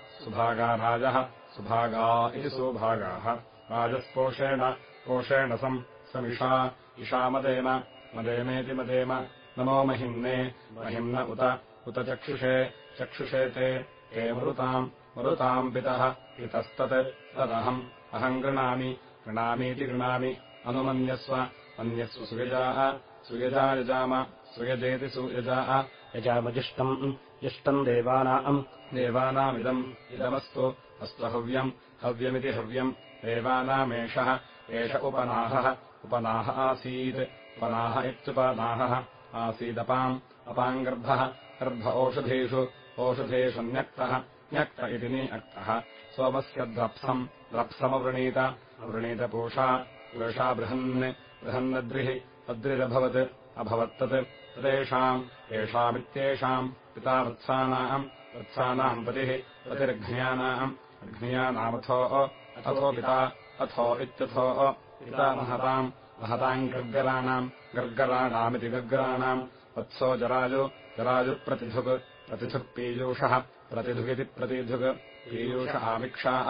सुभागा इति सुभागाः। राजस्पोषेण पोषेण सम् समिषा इषामदेम मदेमेति मदेम नमो महिम्ने महिम्न उत उत चक्षुषे चक्षुषे ते हे मरुताम् मरुताम् पितः इतस्तत् तदहम्। अहम् गृणामि गृणामीति गृणामि अनुमन्यस्व मन्यस्व सुयजाः सुयजा यजाम सुयजेति सुयजाः यजामजिष्टम् जिष्टम् देवानाम्। देवानामिदम् इदमस्तु। अस्तु हव्यम्। हव्यमिति हव्यम्। देवानामेषः। एष उपनाहः। उपनाह आसीत्। उपनाह इत्युपनाहः। आसीदपाम्। अपाम् गर्भः। गर्भ ओषधीषु ओषधीषु न्यक्तः न्यक्त इति निअक्तः सोमस्य द्रप्सम्। द्रप्समवृणीत। अवृणीतपूषा पूषा। बृहन्। बृहन्नद्रिः। अद्रिरभवत् अभवत्तत् तदेषाम्। येषामित्येषाम् पिता वत्सानाम् वत्सानाम् पतिः पतिर्घ्न्यानाम् अघ्न्यानामथोः अथो पिता अथो इत्यथोः पिता महताम् गर्गराणाम् गर्गराणामिति गर्गराणाम् वत्सो जराजु जराजुप्रतिधुक् प्रतिथुक् पीयूषः प्रतिधुगिति प्रतिधुक् पीयूष आमिक्षाः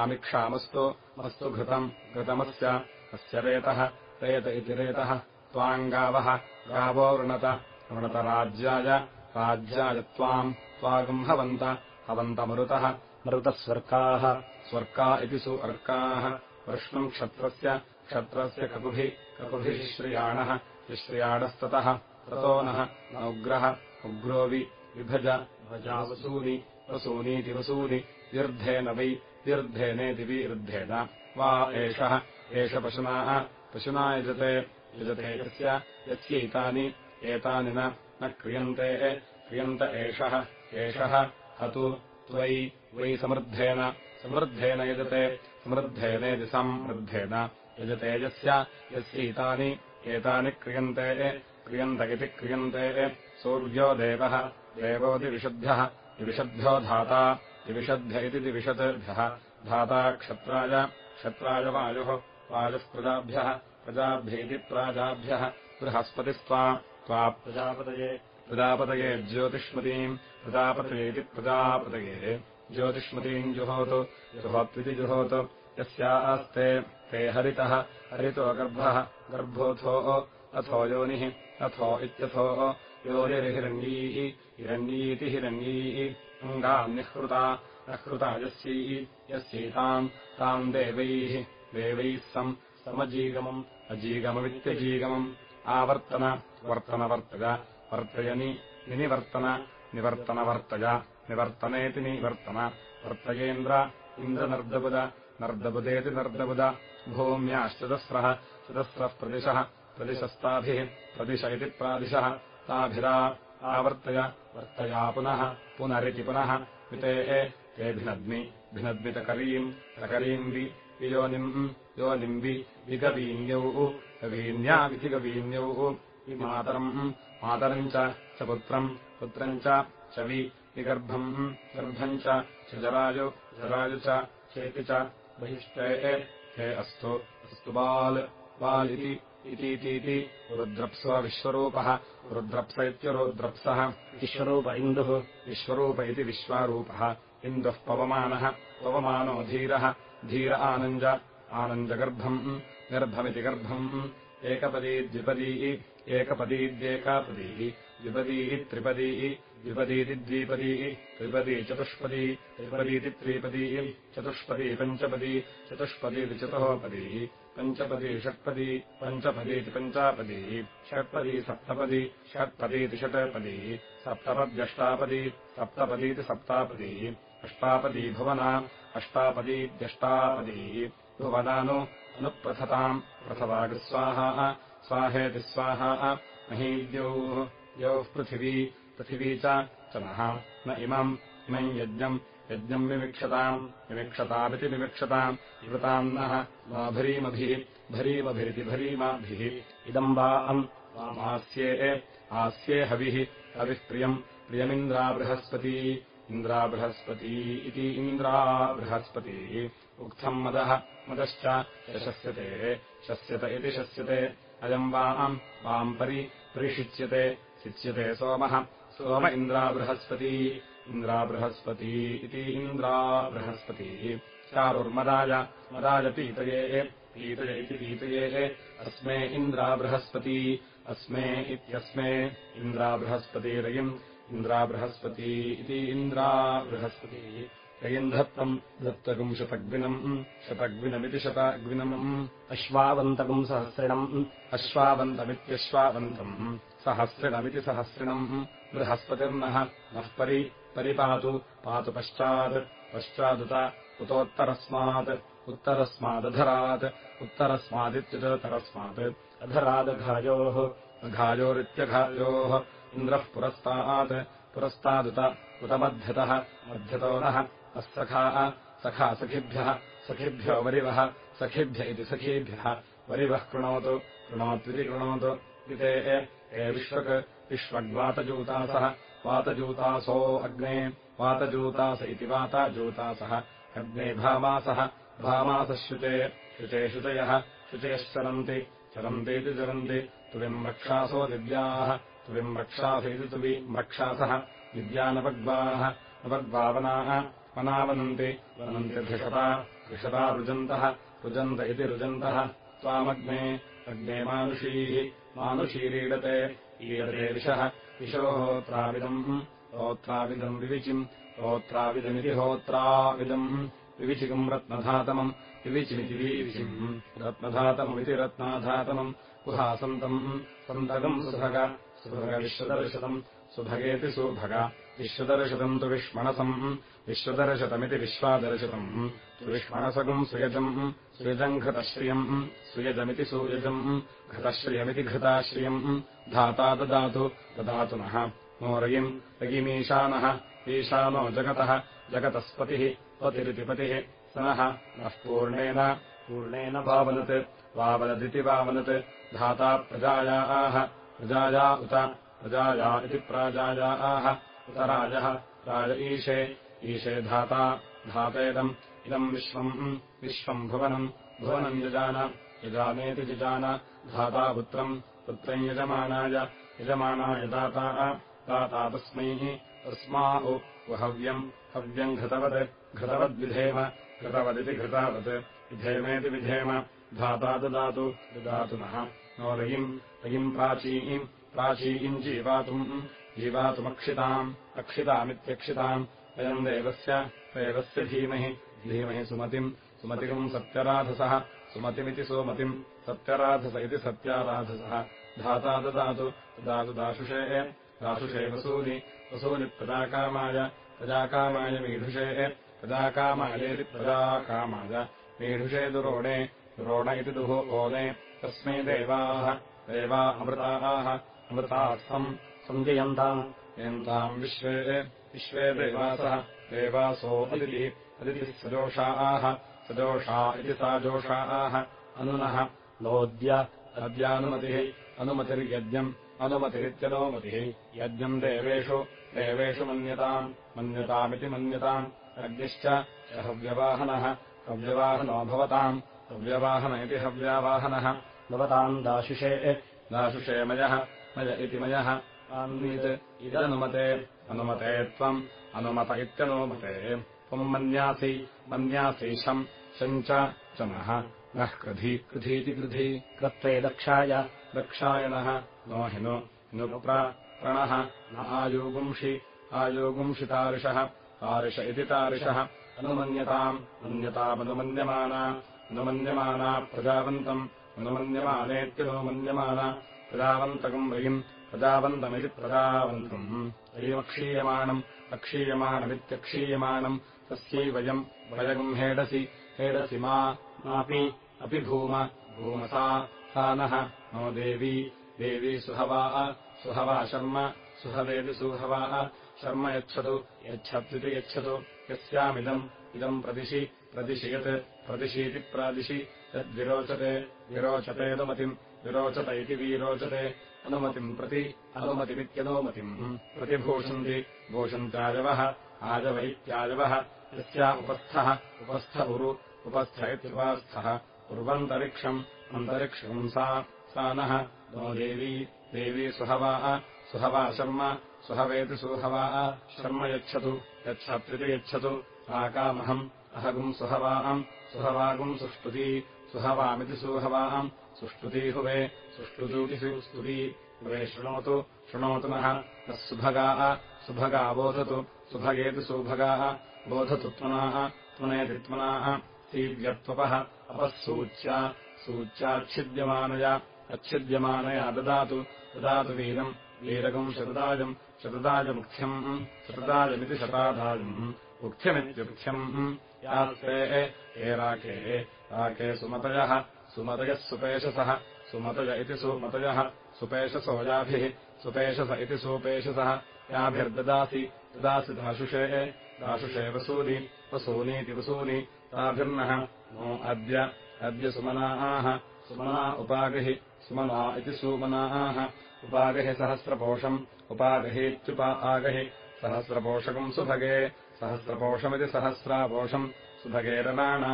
आमिक्षामस्तु मस्तु घृतम् घृतमस्य अस्य रेतः रेत इति रेतः त्वाङ्गावः गावो वृणत वृणतराज्याय राज्याय त्वाम् त्वागम् हवन्त हवन्तमरुतः मरुतः स्वर्काः स्वर्का इति सु अर्काः वृष्णम् क्षत्रस्य क्षत्रस्य ककुभिः ककुभिः श्रियाणः विश्रियाणस्ततः ततो नः न उग्रः उग्रोवि विभज भजावसूनि वसूनीति वसूनि दीर्धेन वै दीर्धेनेति विरुद्धेन वा एषः एष पशुनाः पशुना यजते यजते यस्य यस्यैतानि एतानि न क्रियन्ते क्रियन्त एषः एषः हतु त्वयि वै समृद्धेन समृद्धेन यजते समृद्धेनेति समृद्धेन यजते यस्य यस्यैतानि एतानि क्रियन्ते क्रियन्त इति क्रियन्ते सूर्यो देवः देवोदिविशुद्धः दिविषद्भ्यो धाता दिविषद्भ्य इति दिविषद्भ्यः धाता क्षत्राय क्षत्राय वायुः वायुःप्रजाभ्यः प्रजाभ्येति प्राजाभ्यः बृहस्पतिस्त्वा त्वा प्रजापतये प्रजापतये ज्योतिष्मतीम् प्रजापतयेति प्रजापतये। ज्योतिष्मतीम् जुहोतु जुहोत्विति जुहोतु। यस्यास्ते ते हरितः हरितो गर्भः गर्भोऽथोः अथो योनिः अथो इत्यथोः योनिर्हिरण्यीः हिरण्यीति हिरण्यीः। अङ्गान्निःकृता नकृता यस्यै यस्यैताम् ताम् देवैः देवैः सम् समजीगमम् अजीगमवित्यजीगमम् आवर्तन वर्तनवर्तय वर्तयनि निनिवर्तन निवर्तनवर्तय निवर्तनेति निवर्तन वर्तयेन्द्र इन्द्रनर्दबुद नर्दबुदेति नर्दबुद भूम्याश्चतस्रः चतस्रः प्रदिशः प्रदिशस्ताभिः प्रदिश इति प्रादिशः ताभिरा आवर्तय वर्तया पुनः पुनरिति पुनः विते ते भिनद्मि भिनद्मितकरीम् तकरीम् वि वियोनिम् योनिम्बि विगवीन्यौः कवीन्याविधिगवीन्यौः विमातरम् मातरम् च पुत्रम् पुत्रम् च वि विगर्भम् गर्भम् च जराजु जराजु चेति च बहिष्टे हे अस्तु अस्तु बाल् बाल् इतीतीति रुद्रप्स्व विश्वरूपः रुद्रप्स इत्यरुद्रप्सः विश्वरूप इन्दुः विश्वरूप इति विश्वारूपः इन्दुः पवमानः पवमानो धीरः धीर आनञ्ज आनन्दगर्भम् गर्भमिति गर्भम् एकपदी द्विपदी एकपदीद्येकापदी द्विपदी त्रिपदी द्विपदीति द्विपदी त्रिपदी चतुष्पदी त्रिपदीति त्रिपदी चतुष्पदी पञ्चपदी चतुष्पदीति चतुःपदी पञ्चपदी षट्पदी पञ्चपदीति पञ्चापदी षट्पदी सप्तपदी षट्पदीति षट्पदी सप्तपद्यष्टापदी सप्तपदीति सप्तापदी अष्टापदी भुवना अष्टापदीत्यष्टापदी भुवनानु अनुप्रथताम् प्रथवागस्वाहा स्वाहेति स्वाहा महीद्यौः द्यौः पृथिवी पृथिवी च नः न इमम् इमम् यज्ञम् यज्ञम् विविक्षताम् विविक्षतामिति विविक्षताम् युवताम् नः भरीमभिः भरीमभिरिति भरीमाभिः इदम् वा अम् वामास्ये आस्ये हविः हविः प्रियम् प्रियमिन्द्राबृहस्पती इन्द्राबृहस्पती इति इन्द्राबृहस्पती। उक्थम् मदः मदश्च यशस्यते शस्यत इति शस्यते अयम् वाम् परि परिषिच्यते शिच्यते सोमः। सोम इन्द्राबृहस्पती इन्द्राबृहस्पती इति इन्द्राबृहस्पतिः। चारुर्मदाय मदाय पीतये इति पीतये। अस्मे इन्द्राबृहस्पती अस्मे इत्यस्मे इन्द्राबृहस्पतिरयम् इन्द्राबृहस्पती इति इन्द्राबृहस्पतिः ययिन्धत्तम् दत्तकम् शतग्विनम् शतग्विनमिति शताग्विनम् अश्वावन्तकम् सहस्रिणम् अश्वावन्तमित्यश्वावन्तम् सहस्रिणमिति सहस्रिणम् बृहस्पतिर्नः नः परि परिपातु पातु पश्चात् पश्चादुत उतोत्तरस्मात् उत्तरस्मादधरात् उत्तरस्मादित्युतरस्मात् अधरादघायोः घायोरित्यघायोः इन्द्रः पुरस्तात् पुरस्तादुत उत मध्यतः मध्यतो नः अस्सखाः सखा सखिभ्यः सखिभ्यो वरिवः सखिभ्य इति सखीभ्यः वरिवः कृणोतु कृणोत्विति कृणोतु इति ए विश्वक् विश्वग्वातजूतासः वातजूतासो अग्ने वातजूतास इति वाताजूतासः अग्ने भामासः भामासश्रुते शुचे शुचयः शुचयश्चरन्ति चरन्तीति चरन्ति तुविम् रक्षासो दिव्याः तुविम् रक्षास इति तुविम् रक्षासः विद्यानपग्वाः नपग्वावनाः वनावनन्ति वनन्त्यधिषता ऋषता रुजन्तः रुजन्त इति रुजन्तः। त्वामग्ने अग्ने मानुषीः मानुषीरीडते ईडते विशः विशोहोत्राविदम् होत्राविदम् विविचिम् होत्राविदमिति होत्राविदम्। विविचिकम् रत्नधातमम् विविचिमिति विविचिम्। रत्नधातममिति रत्नाधातमम् गुहासन्तम्। सन्तकम् सुभग सुभगविश्वदर्शतम् सुभगेति सुभग विश्वदर्शतम् तु विष्मणसम् विश्वदर्शतमिति विश्वादर्शतम्। तु विष्मणसगम् सुयजम्। सुयजम् घतश्रियम्। सुयजमिति सुयजम्। घतश्रियमिति घृताश्रियम्। धाता ददातु ददातु नः। नो रयिम् रयिमीशानः ईशानो जगतः। जगतस्पतिः पतिरितिपतिः। स नः। नः पूर्णेन। पूर्णेन वावनत् वावनदिति वावनत् धाता प्रजायाः। प्रजाया उत। प्रजाया इति प्राजायाः उत राजः। राज ईशे। ईशे धाता। धातेदम्। इदम् विश्वम्। विश्वम् भुवनम्। भुवनम् यजान। यजानेति जिजान धाता पुत्रम्। पुत्रम् यजमानाय। यजमानाय दाता। दाता तस्मै तस्मा हव्यम्। घृतवत्। घृतवद्विधेम घृतवदिति घृतावत्। विधेमेति विधेम। धाता ददातु। ददातु नः। नो रयिम्। रयिम् प्राचीम् प्राचीम् जीवातुम् जीवातुमक्षिताम् अक्षितामित्यक्षिताम् अयम् देवस्य देवस्य धीमहि। धीमहि सुमतिम्। सुमतिकम् सत्यराधसः। सुमतिमिति सुमतिम्। सत्यराधस इति सत्याराधसः। धाता ददातु। ददातु दाशुषे। दाशुषे वसूनि। वसूनि प्रजाकामाय। प्रजाकामाय मीढुषे। प्रजाकामायेति प्रजाकामाय। मीढुषे दुरोणे। दुरोण इति दुः ओने तस्मै देवाः। देवा अमृताः। अमृताः सञ्जयन्ताम् यन्ताम् विश्वे विश्वे देवासः देवासो अदितिः। अदितिः सजोषाः सजोषा इति सा जोषाः। अनुनः नोद्य अद्यानुमतिः अनुमतिर्यज्ञम् अनुमतिरित्यनुमतिः। यज्ञम् देवेषु देवेषु मन्यताम् मन्यतामिति मन्यताम्। अग्निश्च हव्यवाहनः हव्यवाहनो भवताम् हव्यवाहन इति हव्यावाहनः। भवताम् दाशुषे दाशुषे मयः मय इति मयः इदनुमते अनुमते त्वम् अनुमत इत्यनुमते। त्वम् मन्यासि मन्यासि शम् शम् च नः। नः कृधि कृधीति कृधि कृत्वे दक्षाय दक्षाय नः। नो हि नु प्रणः न आयोगुंषि आयोगुंषि तारिषः। तारिष इति तारिषः। अनुमन्यताम् मन्यतामनुमन्यमाना अनुमन्यमाना प्रजावन्तम् अनुमन्यमानेत्यनुमन्यमाना। प्रजावन्तकम् रयिम् प्रजावन्तमिति प्रजावन्तम् रयिमक्षीयमाणम् अक्षीयमाणमित्यक्षीयमाणम् तस्यै वयम् वयगम् हेडसि हेडसि मापि अपि भूम भूमसा सा नः देवी देवी सुहवा सुहवा शर्म सुहवेति सुहवा शर्म यच्छतु यच्छत्विति यच्छतु यस्यामिदम् इदम् प्रदिशि प्रदिशि यत् प्रदिशीति प्रादिशि यद्विरोचते विरोचतेऽनुमतिम् विरोचत इति वीरोचते। अनुमतिम् प्रति अनुमतिमित्यनुमतिम् प्रतिभूषन्ति भूषन्त्याजवः आजव इत्याजवः। यस्या उपस्थः उपस्थ उरु उपस्थ इत्युपास्थः। उर्वन्तरिक्षम् अन्तरिक्षम् सा सा नः। नो देवी देवी सुहवाः सुहवा शर्म सुहवेति सुहवाः शर्म यच्छतु यच्छत्विति यच्छतु। आकामहम् अहगुम् सुहवाम् सुहवागुम् सुष्टुती सुहवामिति सुहवाम् सुष्टुती हुवे सुष्टुतूति सुस्तुती हुवे शृणोतु शृणोतु नः। नः सुभगाः सुभगा बोधतु। सुभगेति सुभगाः बोधतु त्मनाः त्वनेति त्मनाः तीव्यत्वपः अपः सूच्या। सूच्याच्छिद्यमानया अच्छिद्यमानया ददातु। ददातु वीरम्। वीरकम् शतदाजम् शतदाजमुख्यम्। शतदाजमिति शताधाजम्। मुख्यमित्युख्यम् यास्ते हे राके राके सुमतयः सुमतयः सुपेशसः सुमतय इति सुमतयः सुपेशसो याभिः सुपेशस इति सुपेशसः याभिर्ददासि ददासि दाशुषे दाशुषे वसूनि वसूनीति वसूनि ताभिर्नः नो अद्य अद्य सुमनाः सुमना उपागहि सुमना इति सुमनाः उपागहि सहस्रपोषम् उपागहीत्युपा आगहि सहस्रपोषकम् सुभगे सहस्रपोषमिति सहस्रापोषम् सुभगे रराणा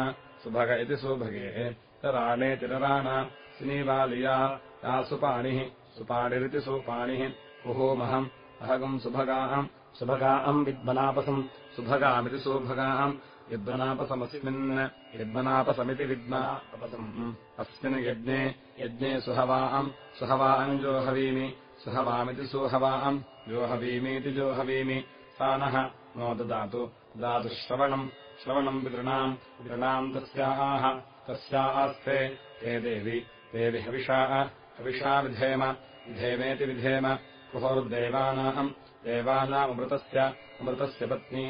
सुभग इति सुभगे। रराणेति रराणा सिनीवालिया या सुपाणिः सुपाणिरिति सुपाणिः। कुहोमहम् अहगम् सुभगाम् सुभगाम् विद्मनापसम् सुभगामिति सुभगाम् यद्वनापसमस्मिन् यद्वनापसमिति विद्मनापसम्। अस्मिन् यज्ञे यज्ञे सुहवाम् सुहवाम् जोहवीमि सुहवामिति सुहवाम् जोहवीमीति जोहवीमि। सा नः नो ददातु ददातु श्रवणम् श्रवणम् पितॄणाम् पितॄणाम् तस्याः तस्यास्ते ते देवि देवि हविषाः हविषा विधेम विधेमेति विधेम कुहोर्देवानाम् देवानामृतस्य अमृतस्य पत्नी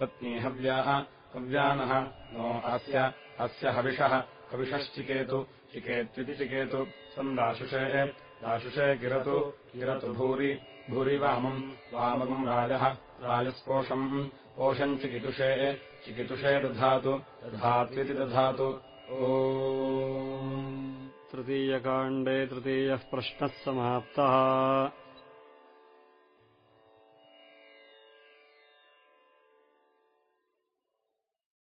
पत्नी हव्याः हव्यानः नो अस्य अस्य हविषः हविषश्चिकेतु चिकेत्विति चिकेतु सन्दाशुषे दाशुषे किरतु किरतु भूरि भूरि वामम् वामकम् राजः राजस्पोषम् पोषम् चिकितुषे चिकितुषे दधातु दधात्विति दधातु। ओ तृतीयकाण्डे तृतीयः प्रश्नः समाप्तः